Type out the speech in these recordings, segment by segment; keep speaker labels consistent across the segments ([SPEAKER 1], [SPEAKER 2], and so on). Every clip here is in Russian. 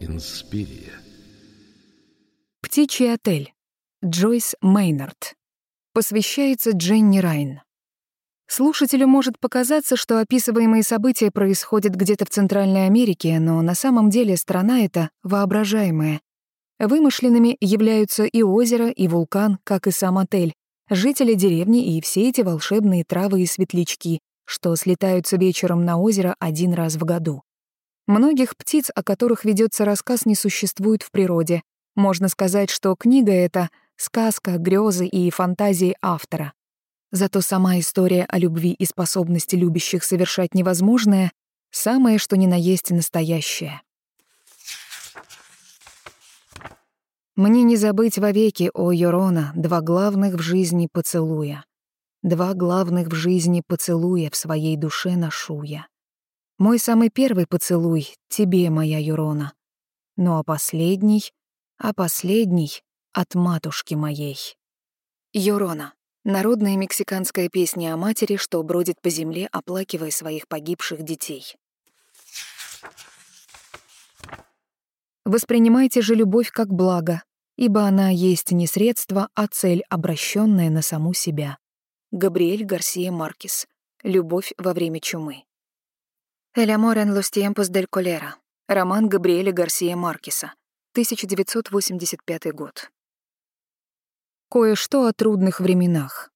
[SPEAKER 1] Инспирия.
[SPEAKER 2] Птичий отель. Джойс Мейнард. Посвящается Дженни Райн. Слушателю может показаться, что описываемые события происходят где-то в Центральной Америке, но на самом деле страна эта воображаемая. Вымышленными являются и озеро, и вулкан, как и сам отель, жители деревни и все эти волшебные травы и светлячки, что слетаются вечером на озеро один раз в году. Многих птиц, о которых ведется рассказ, не существует в природе. Можно сказать, что книга эта — сказка, грезы и фантазии автора. Зато сама история о любви и способности любящих совершать невозможное — самое что ни на есть настоящее. Мне не забыть вовеки, о Йорона, два главных в жизни поцелуя. Два главных в жизни поцелуя в своей душе ношу я. Мой самый первый поцелуй — тебе, моя Юрона. Ну а последний, а последний — от матушки моей. Юрона. Народная мексиканская песня о матери, что бродит по земле, оплакивая своих погибших детей. Воспринимайте же любовь как благо, ибо она есть не средство, а цель, обращенная на саму себя. Габриэль Гарсия Маркес. Любовь во время чумы. «Эль амор en los tiempos del colera». Роман Габриэля Гарсия Маркеса. 1985 год. Кое-что о трудных временах.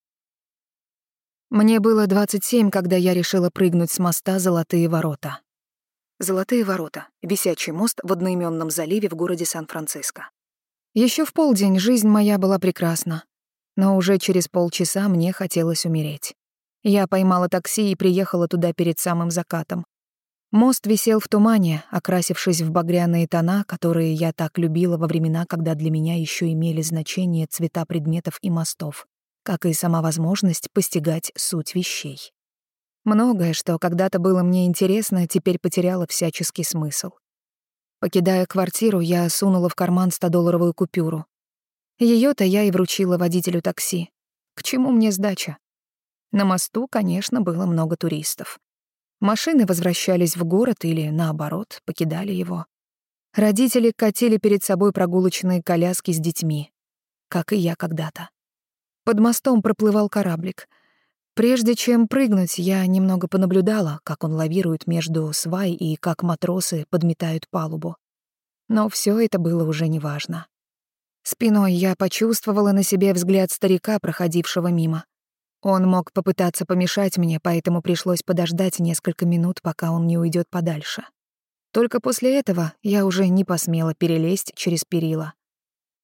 [SPEAKER 2] Мне было 27, когда я решила прыгнуть с моста «Золотые ворота». «Золотые ворота» — висячий мост в одноименном заливе в городе Сан-Франциско. Еще в полдень жизнь моя была прекрасна, но уже через полчаса мне хотелось умереть. Я поймала такси и приехала туда перед самым закатом. Мост висел в тумане, окрасившись в багряные тона, которые я так любила во времена, когда для меня еще имели значение цвета предметов и мостов, как и сама возможность постигать суть вещей. Многое, что когда-то было мне интересно, теперь потеряло всяческий смысл. Покидая квартиру, я сунула в карман 100-долларовую купюру. ее то я и вручила водителю такси. К чему мне сдача? На мосту, конечно, было много туристов. Машины возвращались в город или, наоборот, покидали его. Родители катили перед собой прогулочные коляски с детьми, как и я когда-то. Под мостом проплывал кораблик. Прежде чем прыгнуть, я немного понаблюдала, как он лавирует между свай и как матросы подметают палубу. Но все это было уже неважно. Спиной я почувствовала на себе взгляд старика, проходившего мимо. Он мог попытаться помешать мне, поэтому пришлось подождать несколько минут, пока он не уйдет подальше. Только после этого я уже не посмела перелезть через перила.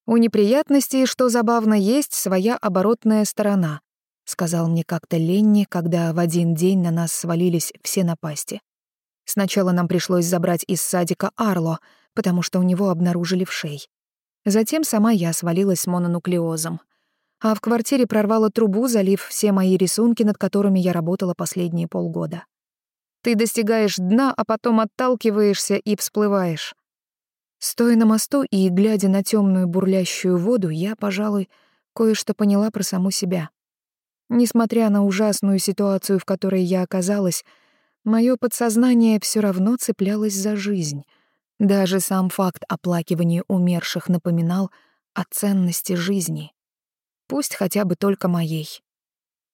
[SPEAKER 2] «У неприятностей, что забавно, есть своя оборотная сторона», сказал мне как-то Ленни, когда в один день на нас свалились все напасти. Сначала нам пришлось забрать из садика Арло, потому что у него обнаружили вшей. Затем сама я свалилась с мононуклеозом — а в квартире прорвало трубу, залив все мои рисунки, над которыми я работала последние полгода. Ты достигаешь дна, а потом отталкиваешься и всплываешь. Стоя на мосту и глядя на темную бурлящую воду, я, пожалуй, кое-что поняла про саму себя. Несмотря на ужасную ситуацию, в которой я оказалась, мое подсознание все равно цеплялось за жизнь. Даже сам факт оплакивания умерших напоминал о ценности жизни пусть хотя бы только моей.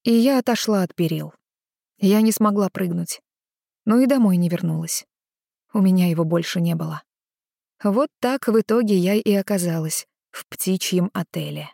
[SPEAKER 2] И я отошла от перил. Я не смогла прыгнуть. Ну и домой не вернулась. У меня его больше не было. Вот так в итоге я и оказалась в птичьем отеле.